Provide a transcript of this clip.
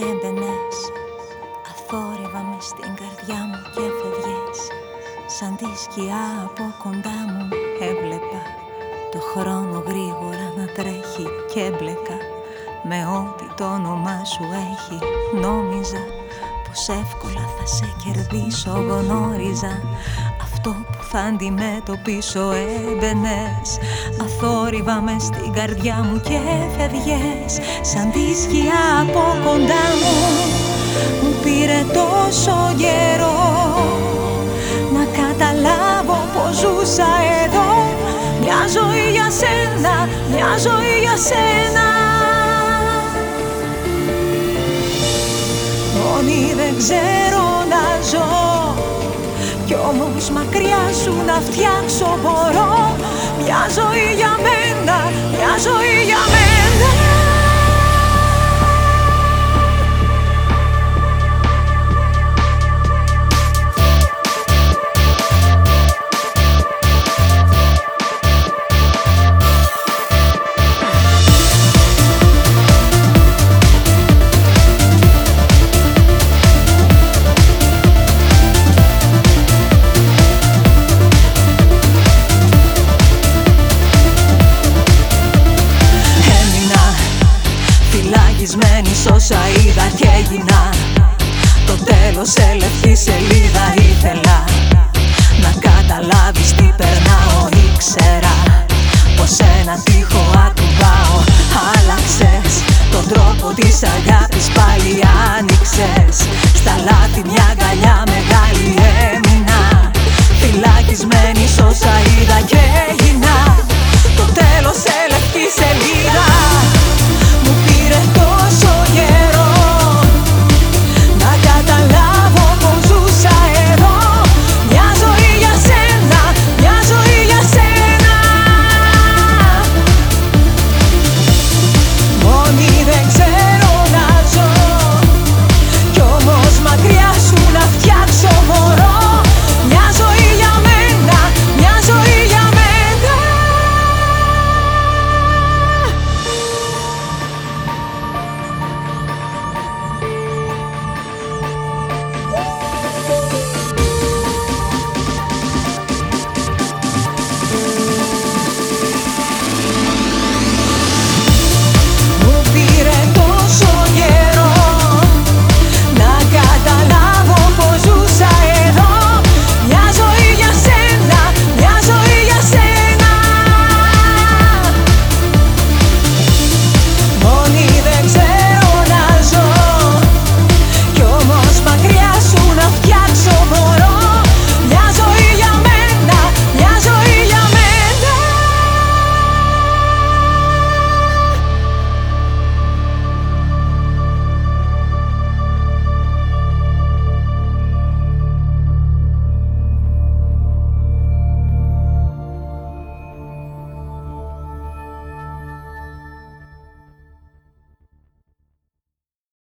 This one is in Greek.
Έμπαινες. Αθόρυβα μες στην καρδιά μου και φευγες Σαν τη σκιά από κοντά μου έβλεπα Το χρόνο γρήγορα να τρέχει και έμπλεκα Με ό,τι το όνομά σου έχει Νόμιζα πως εύκολα θα σε κερδίσω Γνώριζα. Αυτό που θα αντιμετωπίσω Έμπαινες. Αθόρυβα μες στην καρδιά μου και φευγες Σαν τη σκιά από κοντά μου Μου πήρε τόσο καιρό. Να καταλάβω πως ζούσα εδώ. Μια ζωή για σένα, μια ζωή για σένα όμως μακριά σου να φτιάξω μπορώ. Μια ζωή για μένα, Το τέλος σε σελίδα ήθελα. Να καταλάβεις τι περνάω ήξερα Πως ένα τείχο ακουμπάω. Άλλαξες τον τρόπο της αγάπης πάλι άνοιξες. Στα λάθη μια αγκαλιά μεγάλη έμεινα. Φυλακισμένη